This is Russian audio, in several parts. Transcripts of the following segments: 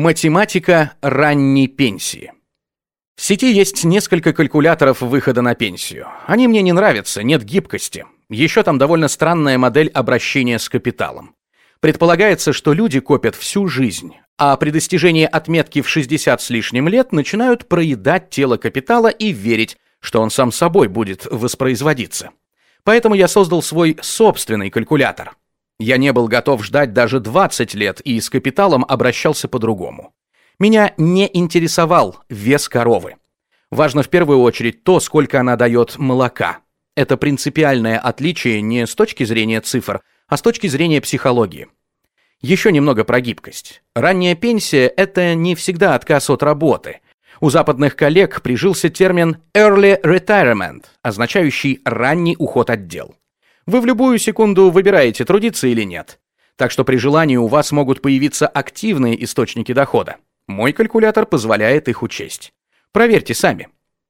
Математика ранней пенсии. В сети есть несколько калькуляторов выхода на пенсию. Они мне не нравятся, нет гибкости. Еще там довольно странная модель обращения с капиталом. Предполагается, что люди копят всю жизнь, а при достижении отметки в 60 с лишним лет начинают проедать тело капитала и верить, что он сам собой будет воспроизводиться. Поэтому я создал свой собственный калькулятор. Я не был готов ждать даже 20 лет и с капиталом обращался по-другому. Меня не интересовал вес коровы. Важно в первую очередь то, сколько она дает молока. Это принципиальное отличие не с точки зрения цифр, а с точки зрения психологии. Еще немного про гибкость. Ранняя пенсия – это не всегда отказ от работы. У западных коллег прижился термин «early retirement», означающий «ранний уход от дел». Вы в любую секунду выбираете, трудиться или нет. Так что при желании у вас могут появиться активные источники дохода. Мой калькулятор позволяет их учесть. Проверьте сами.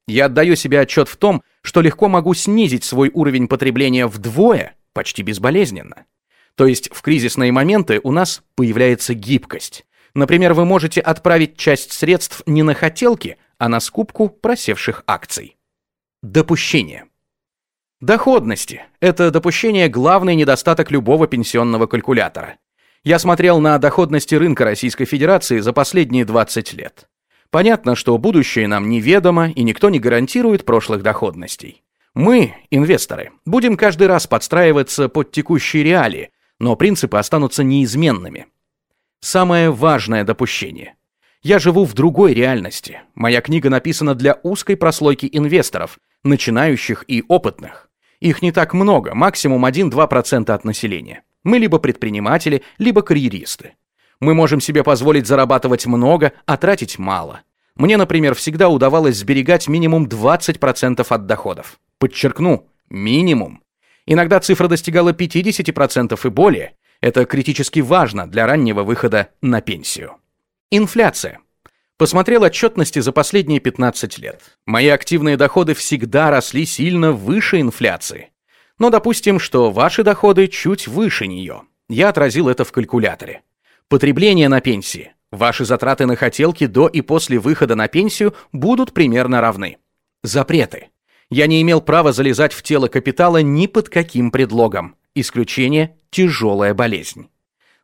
Я отдаю себе отчет в том, что легко могу снизить свой уровень потребления вдвое, почти безболезненно. То есть в кризисные моменты у нас появляется гибкость. Например, вы можете отправить часть средств не на хотелки, а на скупку просевших акций. Допущение. Доходности – это допущение главный недостаток любого пенсионного калькулятора. Я смотрел на доходности рынка Российской Федерации за последние 20 лет. Понятно, что будущее нам неведомо, и никто не гарантирует прошлых доходностей. Мы, инвесторы, будем каждый раз подстраиваться под текущие реалии, но принципы останутся неизменными. Самое важное допущение. Я живу в другой реальности. Моя книга написана для узкой прослойки инвесторов, начинающих и опытных. Их не так много, максимум 1-2% от населения. Мы либо предприниматели, либо карьеристы. Мы можем себе позволить зарабатывать много, а тратить мало. Мне, например, всегда удавалось сберегать минимум 20% от доходов. Подчеркну, минимум. Иногда цифра достигала 50% и более. Это критически важно для раннего выхода на пенсию. Инфляция. Посмотрел отчетности за последние 15 лет. Мои активные доходы всегда росли сильно выше инфляции. Но допустим, что ваши доходы чуть выше нее. Я отразил это в калькуляторе. Потребление на пенсии. Ваши затраты на хотелки до и после выхода на пенсию будут примерно равны. Запреты. Я не имел права залезать в тело капитала ни под каким предлогом. Исключение – тяжелая болезнь.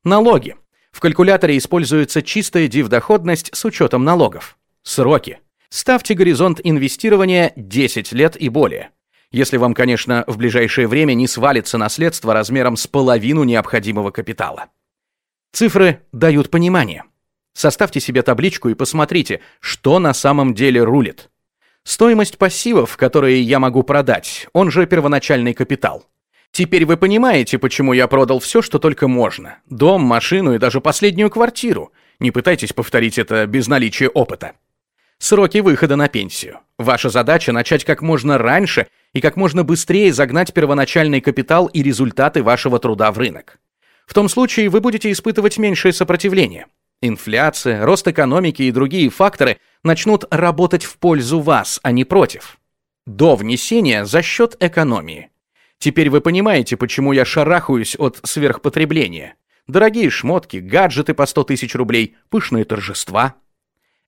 Налоги. В калькуляторе используется чистая див-доходность с учетом налогов. Сроки. Ставьте горизонт инвестирования 10 лет и более. Если вам, конечно, в ближайшее время не свалится наследство размером с половину необходимого капитала. Цифры дают понимание. Составьте себе табличку и посмотрите, что на самом деле рулит. Стоимость пассивов, которые я могу продать, он же первоначальный капитал. Теперь вы понимаете, почему я продал все, что только можно. Дом, машину и даже последнюю квартиру. Не пытайтесь повторить это без наличия опыта. Сроки выхода на пенсию. Ваша задача начать как можно раньше и как можно быстрее загнать первоначальный капитал и результаты вашего труда в рынок. В том случае вы будете испытывать меньшее сопротивление. Инфляция, рост экономики и другие факторы начнут работать в пользу вас, а не против. До внесения за счет экономии. Теперь вы понимаете, почему я шарахаюсь от сверхпотребления. Дорогие шмотки, гаджеты по 100 тысяч рублей, пышные торжества.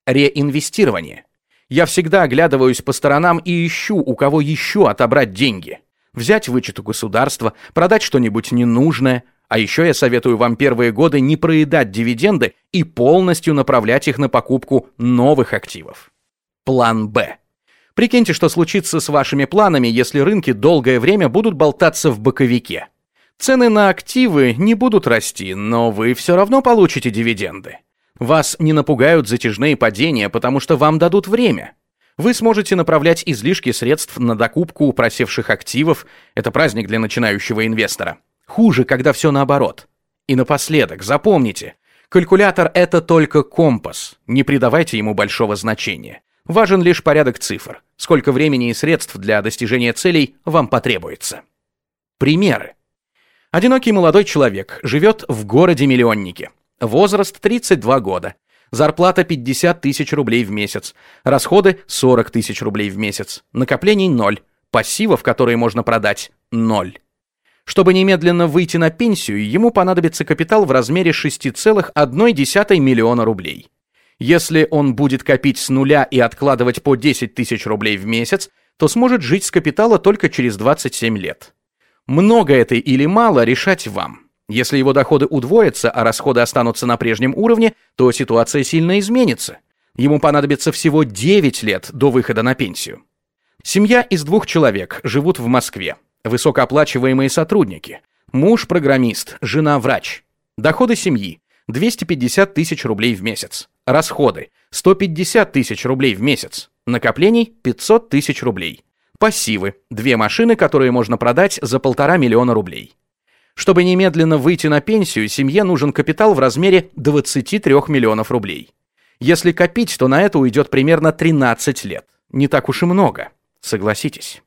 Реинвестирование. Я всегда оглядываюсь по сторонам и ищу, у кого еще отобрать деньги. Взять вычет у государства, продать что-нибудь ненужное. А еще я советую вам первые годы не проедать дивиденды и полностью направлять их на покупку новых активов. План «Б». Прикиньте, что случится с вашими планами, если рынки долгое время будут болтаться в боковике. Цены на активы не будут расти, но вы все равно получите дивиденды. Вас не напугают затяжные падения, потому что вам дадут время. Вы сможете направлять излишки средств на докупку просевших активов. Это праздник для начинающего инвестора. Хуже, когда все наоборот. И напоследок, запомните, калькулятор — это только компас. Не придавайте ему большого значения. Важен лишь порядок цифр, сколько времени и средств для достижения целей вам потребуется. Примеры. Одинокий молодой человек живет в городе-миллионнике. Возраст 32 года. Зарплата 50 тысяч рублей в месяц. Расходы 40 тысяч рублей в месяц. Накоплений 0. Пассивов, которые можно продать, 0. Чтобы немедленно выйти на пенсию, ему понадобится капитал в размере 6,1 миллиона рублей. Если он будет копить с нуля и откладывать по 10 тысяч рублей в месяц, то сможет жить с капитала только через 27 лет. Много это или мало решать вам. Если его доходы удвоятся, а расходы останутся на прежнем уровне, то ситуация сильно изменится. Ему понадобится всего 9 лет до выхода на пенсию. Семья из двух человек живут в Москве. Высокооплачиваемые сотрудники. Муж – программист, жена – врач. Доходы семьи – 250 тысяч рублей в месяц. Расходы – 150 тысяч рублей в месяц. Накоплений – 500 тысяч рублей. Пассивы – две машины, которые можно продать за полтора миллиона рублей. Чтобы немедленно выйти на пенсию, семье нужен капитал в размере 23 миллионов рублей. Если копить, то на это уйдет примерно 13 лет. Не так уж и много, согласитесь.